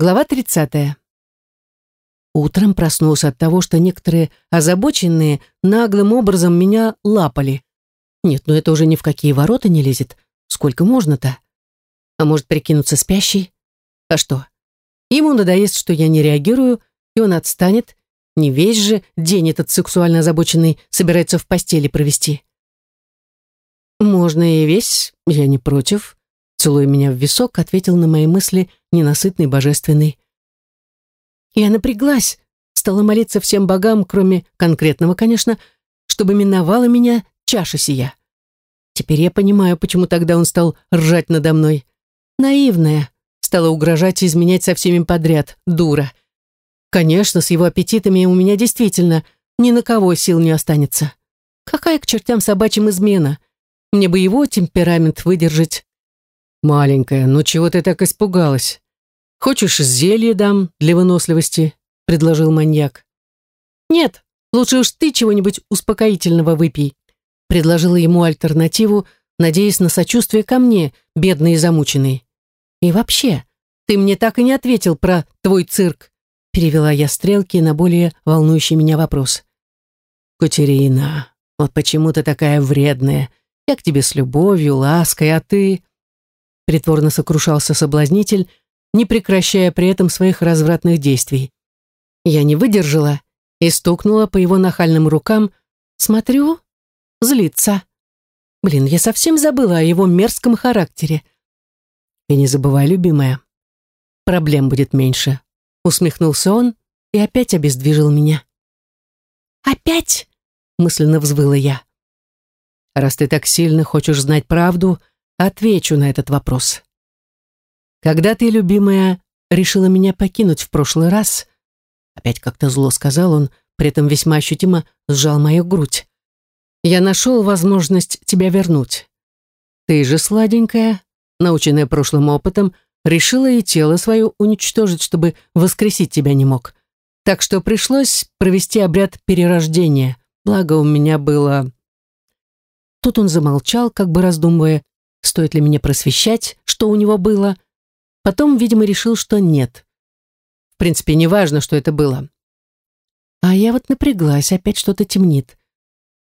Глава 30. Утром проснулся от того, что некоторые озабоченные наглым образом меня лапали. Нет, ну это уже ни в какие ворота не лезет. Сколько можно-то? А может прикинуться спящей? А что? Ему надоест, что я не реагирую, и он отстанет. Не весь же день этот сексуально озабоченный собирается в постели провести. Можно и весь, я не против. Целуя меня в висок, ответил на мои мысли ненасытный божественный. Я напряглась, стала молиться всем богам, кроме конкретного, конечно, чтобы миновала меня чаша сия. Теперь я понимаю, почему тогда он стал ржать надо мной. Наивная, стала угрожать и изменять со всеми подряд, дура. Конечно, с его аппетитами у меня действительно ни на кого сил не останется. Какая к чертям собачьим измена? Мне бы его темперамент выдержать. «Маленькая, ну чего ты так испугалась? Хочешь, зелье дам для выносливости?» — предложил маньяк. «Нет, лучше уж ты чего-нибудь успокоительного выпей», — предложила ему альтернативу, надеясь на сочувствие ко мне, бедный и замученный. «И вообще, ты мне так и не ответил про твой цирк», — перевела я стрелки на более волнующий меня вопрос. «Катерина, вот почему ты такая вредная? Я к тебе с любовью, лаской, а ты...» притворно сокрушался соблазнитель, не прекращая при этом своих развратных действий. Я не выдержала и стукнула по его нахальным рукам. Смотрю, злится. Блин, я совсем забыла о его мерзком характере. И не забывай, любимая, проблем будет меньше. Усмехнулся он и опять обездвижил меня. «Опять?» — мысленно взвыла я. «Раз ты так сильно хочешь знать правду, Отвечу на этот вопрос. Когда ты, любимая, решила меня покинуть в прошлый раз, опять как-то зло сказал он, при этом весьма ощутимо сжал мою грудь. Я нашел возможность тебя вернуть. Ты же, сладенькая, наученная прошлым опытом, решила и тело свое уничтожить, чтобы воскресить тебя не мог. Так что пришлось провести обряд перерождения. Благо у меня было... Тут он замолчал, как бы раздумывая, стоит ли мне просвещать, что у него было. Потом, видимо, решил, что нет. В принципе, не важно, что это было. А я вот напряглась, опять что-то темнит.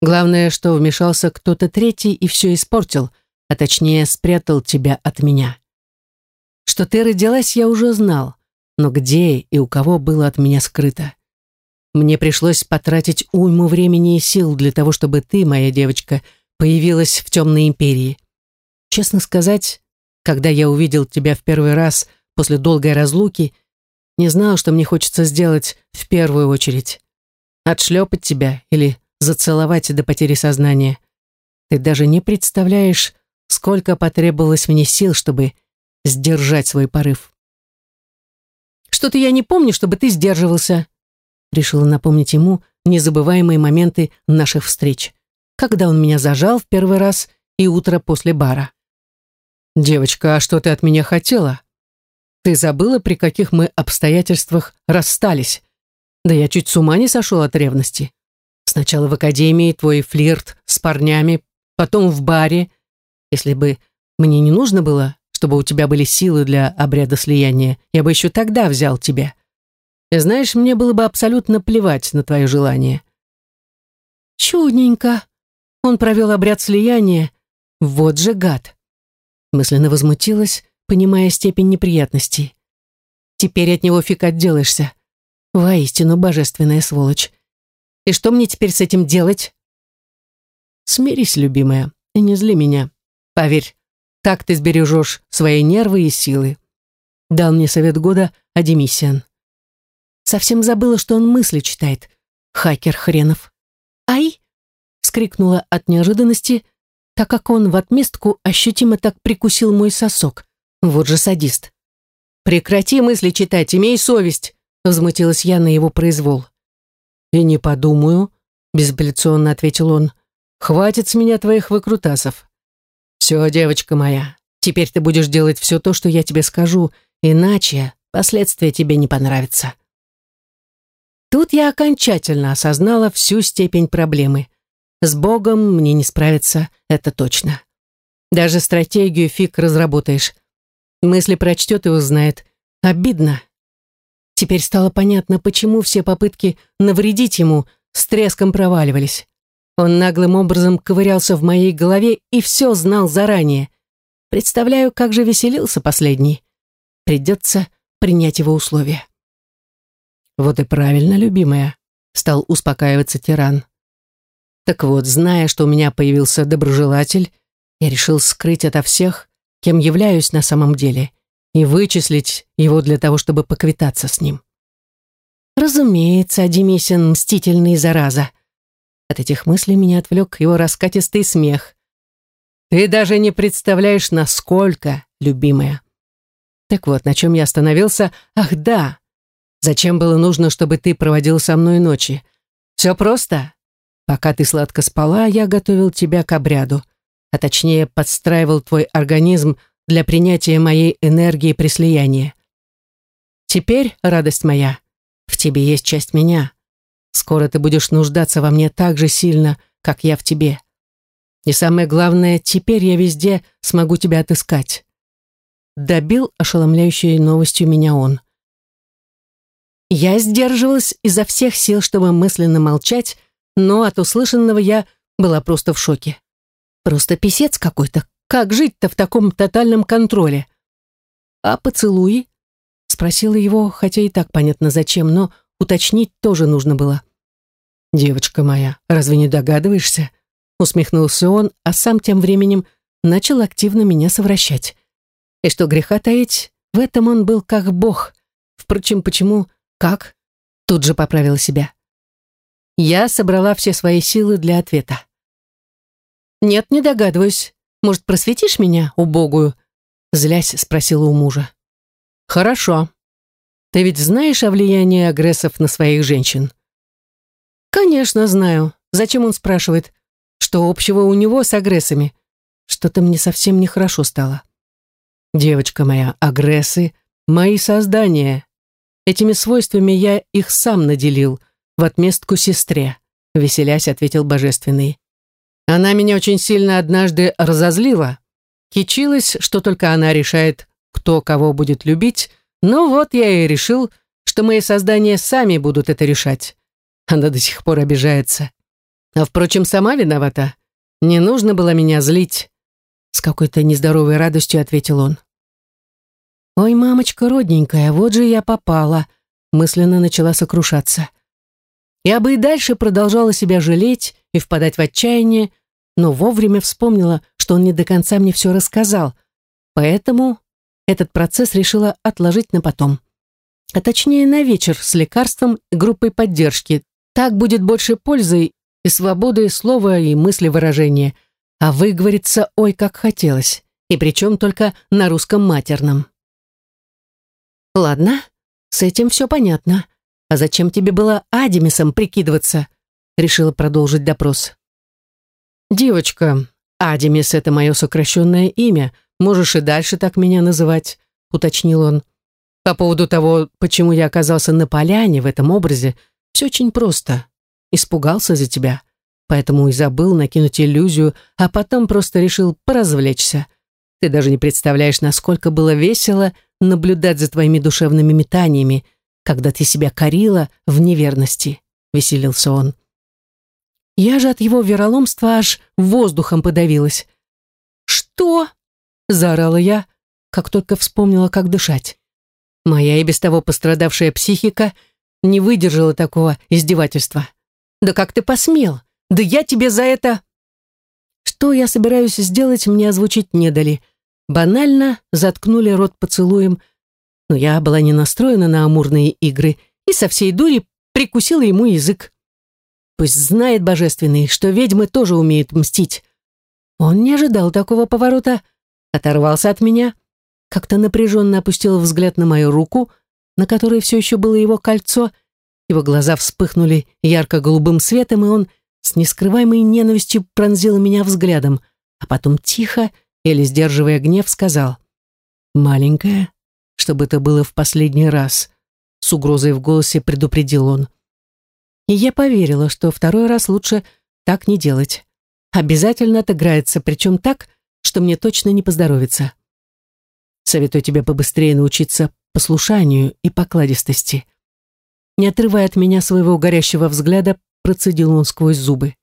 Главное, что вмешался кто-то третий и все испортил, а точнее спрятал тебя от меня. Что ты родилась, я уже знал, но где и у кого было от меня скрыто. Мне пришлось потратить уйму времени и сил для того, чтобы ты, моя девочка, появилась в темной империи. Честно сказать, когда я увидел тебя в первый раз после долгой разлуки, не знал, что мне хочется сделать в первую очередь. Отшлепать тебя или зацеловать до потери сознания. Ты даже не представляешь, сколько потребовалось мне сил, чтобы сдержать свой порыв. «Что-то я не помню, чтобы ты сдерживался», решила напомнить ему незабываемые моменты наших встреч, когда он меня зажал в первый раз и утро после бара. «Девочка, а что ты от меня хотела? Ты забыла, при каких мы обстоятельствах расстались? Да я чуть с ума не сошел от ревности. Сначала в академии твой флирт с парнями, потом в баре. Если бы мне не нужно было, чтобы у тебя были силы для обряда слияния, я бы еще тогда взял тебя. И знаешь, мне было бы абсолютно плевать на твое желание». «Чудненько. Он провел обряд слияния. Вот же гад!» Мысленно возмутилась, понимая степень неприятностей. Теперь от него фиг отделаешься. Воистину божественная сволочь. И что мне теперь с этим делать? Смирись, любимая, и не зли меня. Поверь, так ты сбережешь свои нервы и силы. Дал мне совет года Адемисиан. Совсем забыла, что он мысли читает. Хакер хренов. «Ай!» — вскрикнула от неожиданности, так как он в отместку ощутимо так прикусил мой сосок. Вот же садист. «Прекрати мысли читать, имей совесть!» возмутилась я на его произвол. «И не подумаю», — безапелляционно ответил он. «Хватит с меня твоих выкрутасов. Все, девочка моя, теперь ты будешь делать все то, что я тебе скажу, иначе последствия тебе не понравятся». Тут я окончательно осознала всю степень проблемы. С Богом мне не справиться, это точно. Даже стратегию фиг разработаешь. Мысли прочтет и узнает. Обидно, Теперь стало понятно, почему все попытки навредить ему с треском проваливались. Он наглым образом ковырялся в моей голове и все знал заранее. Представляю, как же веселился последний. Придется принять его условия. «Вот и правильно, любимая», — стал успокаиваться тиран. Так вот, зная, что у меня появился доброжелатель, я решил скрыть ото всех, кем являюсь на самом деле, и вычислить его для того, чтобы поквитаться с ним. Разумеется, Демисин мстительный зараза. От этих мыслей меня отвлек его раскатистый смех. Ты даже не представляешь, насколько, любимая. Так вот, на чем я остановился? Ах, да. Зачем было нужно, чтобы ты проводил со мной ночи? Все просто. Пока ты сладко спала, я готовил тебя к обряду, а точнее подстраивал твой организм для принятия моей энергии при слиянии. Теперь, радость моя, в тебе есть часть меня. Скоро ты будешь нуждаться во мне так же сильно, как я в тебе. И самое главное, теперь я везде смогу тебя отыскать. Добил ошеломляющей новостью меня он. Я сдерживалась изо всех сил, чтобы мысленно молчать, но от услышанного я была просто в шоке. Просто писец какой-то. Как жить-то в таком тотальном контроле? А поцелуи? Спросила его, хотя и так понятно зачем, но уточнить тоже нужно было. «Девочка моя, разве не догадываешься?» Усмехнулся он, а сам тем временем начал активно меня совращать. И что греха таить, в этом он был как бог. Впрочем, почему, как? Тут же поправила себя. Я собрала все свои силы для ответа. «Нет, не догадываюсь. Может, просветишь меня, убогую?» Злясь спросила у мужа. «Хорошо. Ты ведь знаешь о влиянии агрессов на своих женщин?» «Конечно, знаю. Зачем он спрашивает? Что общего у него с агрессами? Что-то мне совсем нехорошо стало». «Девочка моя, агрессы — мои создания. Этими свойствами я их сам наделил, в отместку сестре», — веселясь ответил Божественный. «Она меня очень сильно однажды разозлила. Кичилась, что только она решает, кто кого будет любить, но вот я и решил, что мои создания сами будут это решать. Она до сих пор обижается. А, впрочем, сама виновата. Не нужно было меня злить. С какой-то нездоровой радостью ответил он. «Ой, мамочка родненькая, вот же я попала», мысленно начала сокрушаться. Я бы и дальше продолжала себя жалеть и впадать в отчаяние, но вовремя вспомнила, что он не до конца мне все рассказал, поэтому этот процесс решила отложить на потом. А точнее, на вечер с лекарством и группой поддержки. Так будет больше пользы и свободы слова и мысли выражения, а выговориться ой как хотелось, и причем только на русском матерном. «Ладно, с этим все понятно. А зачем тебе было Адемисом прикидываться?» Решила продолжить допрос. «Девочка, Адемис — это мое сокращенное имя. Можешь и дальше так меня называть», — уточнил он. «По поводу того, почему я оказался на поляне в этом образе, все очень просто. Испугался за тебя, поэтому и забыл накинуть иллюзию, а потом просто решил поразвлечься. Ты даже не представляешь, насколько было весело наблюдать за твоими душевными метаниями, когда ты себя корила в неверности», — веселился он. Я же от его вероломства аж воздухом подавилась. «Что?» — заорала я, как только вспомнила, как дышать. Моя и без того пострадавшая психика не выдержала такого издевательства. «Да как ты посмел? Да я тебе за это...» Что я собираюсь сделать, мне озвучить не дали. Банально заткнули рот поцелуем, но я была не настроена на амурные игры и со всей дури прикусила ему язык. Пусть знает Божественный, что ведьмы тоже умеют мстить. Он не ожидал такого поворота, оторвался от меня, как-то напряженно опустил взгляд на мою руку, на которой все еще было его кольцо, его глаза вспыхнули ярко-голубым светом, и он с нескрываемой ненавистью пронзил меня взглядом, а потом тихо, еле сдерживая гнев, сказал «Маленькая, чтобы это было в последний раз», с угрозой в голосе предупредил он. И я поверила, что второй раз лучше так не делать. Обязательно отыграется, причем так, что мне точно не поздоровится. Советую тебе побыстрее научиться послушанию и покладистости. Не отрывая от меня своего горящего взгляда, процедил он сквозь зубы.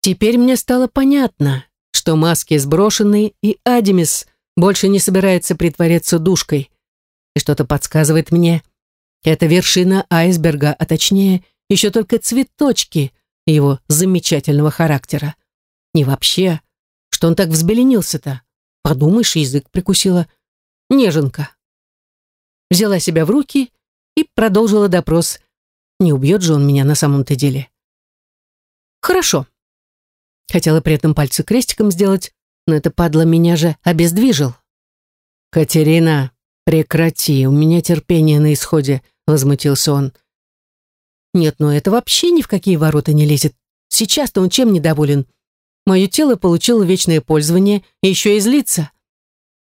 Теперь мне стало понятно, что маски сброшены, и Адимис больше не собирается притворяться душкой. И что-то подсказывает мне, это вершина айсберга, а точнее, еще только цветочки его замечательного характера. И вообще, что он так взбеленился-то? Подумаешь, язык прикусила. Неженка. Взяла себя в руки и продолжила допрос. Не убьет же он меня на самом-то деле. Хорошо. Хотела при этом пальцы крестиком сделать, но это падла меня же обездвижил. «Катерина, прекрати, у меня терпение на исходе», — возмутился он. «Нет, ну это вообще ни в какие ворота не лезет. Сейчас-то он чем недоволен? Мое тело получило вечное пользование и еще и злится.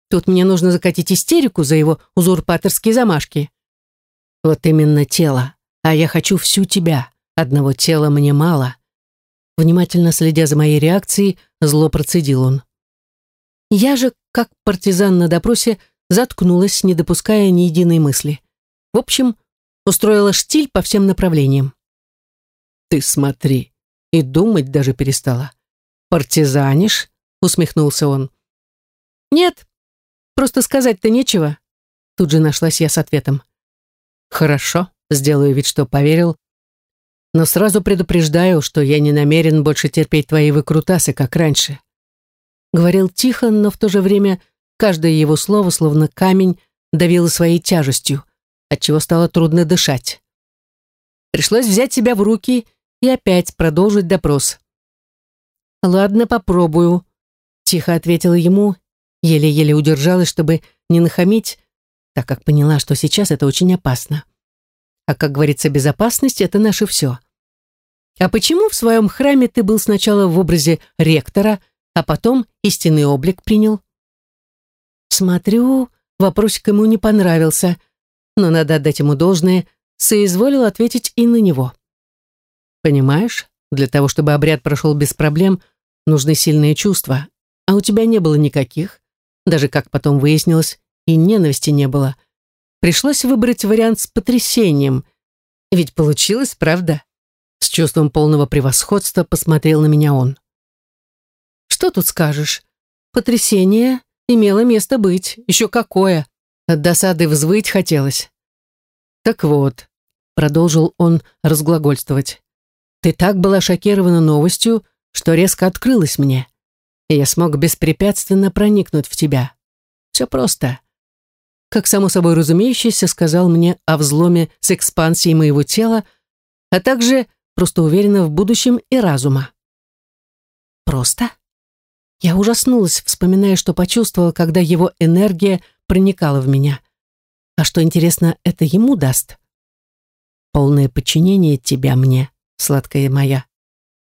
Тут мне нужно закатить истерику за его узурпаторские замашки. Вот именно тело. А я хочу всю тебя. Одного тела мне мало. Внимательно следя за моей реакцией, зло процедил он. Я же, как партизан на допросе, заткнулась, не допуская ни единой мысли. В общем, устроила штиль по всем направлениям. «Ты смотри!» И думать даже перестала. «Партизанишь?» — усмехнулся он. «Нет, просто сказать-то нечего». Тут же нашлась я с ответом. «Хорошо, сделаю вид, что поверил. Но сразу предупреждаю, что я не намерен больше терпеть твои выкрутасы, как раньше». Говорил тихо, но в то же время каждое его слово, словно камень, давило своей тяжестью, отчего стало трудно дышать. Пришлось взять себя в руки и опять продолжить допрос. «Ладно, попробую», — тихо ответила ему, еле-еле удержалась, чтобы не нахамить, так как поняла, что сейчас это очень опасно. А как говорится, безопасность — это наше все. А почему в своем храме ты был сначала в образе ректора, а потом истинный облик принял? Смотрю, вопросик ему не понравился, но надо отдать ему должное, соизволил ответить и на него. Понимаешь, для того, чтобы обряд прошел без проблем — нужны сильные чувства, а у тебя не было никаких, даже, как потом выяснилось, и ненависти не было. Пришлось выбрать вариант с потрясением. Ведь получилось, правда? С чувством полного превосходства посмотрел на меня он. Что тут скажешь? Потрясение имело место быть, еще какое. От досады взвыть хотелось. Так вот, продолжил он разглагольствовать. Ты так была шокирована новостью, что резко открылось мне, и я смог беспрепятственно проникнуть в тебя. Все просто. Как само собой разумеющееся сказал мне о взломе с экспансией моего тела, а также просто уверенно в будущем и разума. Просто? Я ужаснулась, вспоминая, что почувствовала, когда его энергия проникала в меня. А что интересно, это ему даст? Полное подчинение тебя мне, сладкая моя.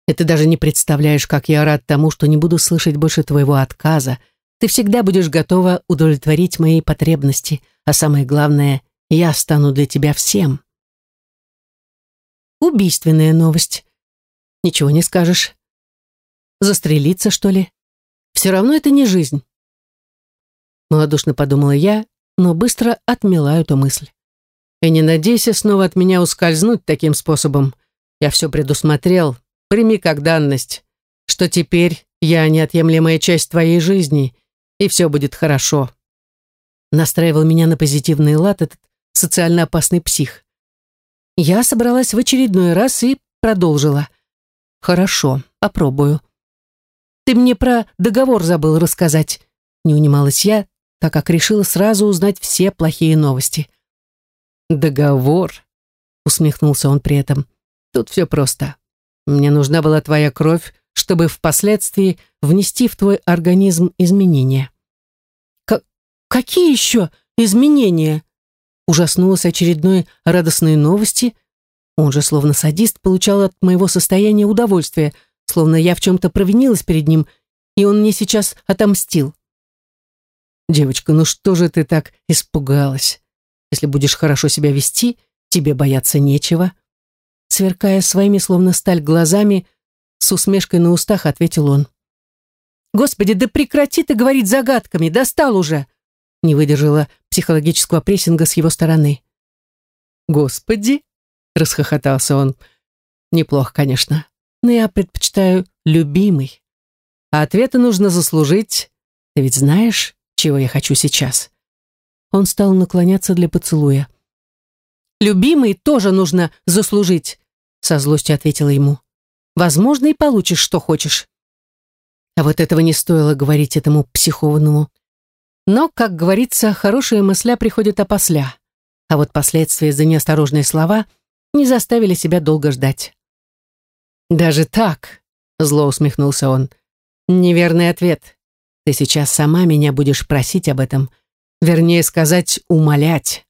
И ты даже не представляешь, как я рад тому, что не буду слышать больше твоего отказа. Ты всегда будешь готова удовлетворить мои потребности, а самое главное, я стану для тебя всем. Убийственная новость. Ничего не скажешь. Застрелиться, что ли? Все равно это не жизнь. Молодушно подумала я, но быстро отмела эту мысль. И не надейся снова от меня ускользнуть таким способом. Я все предусмотрел, Прими как данность, что теперь я неотъемлемая часть твоей жизни, и все будет хорошо. Настраивал меня на позитивный лад этот социально опасный псих. Я собралась в очередной раз и продолжила. Хорошо, попробую. Ты мне про договор забыл рассказать. Не унималась я, так как решила сразу узнать все плохие новости. Договор, усмехнулся он при этом. Тут все просто. Мне нужна была твоя кровь, чтобы впоследствии внести в твой организм изменения. Какие еще изменения? Ужаснулась очередной радостной новости. Он же, словно садист, получал от моего состояния удовольствие, словно я в чем-то провинилась перед ним, и он мне сейчас отомстил. Девочка, ну что же ты так испугалась? Если будешь хорошо себя вести, тебе бояться нечего сверкая своими, словно сталь, глазами, с усмешкой на устах ответил он. «Господи, да прекрати ты говорить загадками, достал уже!» не выдержала психологического прессинга с его стороны. «Господи!» расхохотался он. Неплохо, конечно, но я предпочитаю любимый. А ответы нужно заслужить. Ты ведь знаешь, чего я хочу сейчас?» Он стал наклоняться для поцелуя. «Любимый тоже нужно заслужить», — со злостью ответила ему. «Возможно, и получишь, что хочешь». А вот этого не стоило говорить этому психованному. Но, как говорится, хорошая мысля приходит опосля. А вот последствия за неосторожные слова не заставили себя долго ждать. «Даже так?» — зло усмехнулся он. «Неверный ответ. Ты сейчас сама меня будешь просить об этом. Вернее сказать, умолять.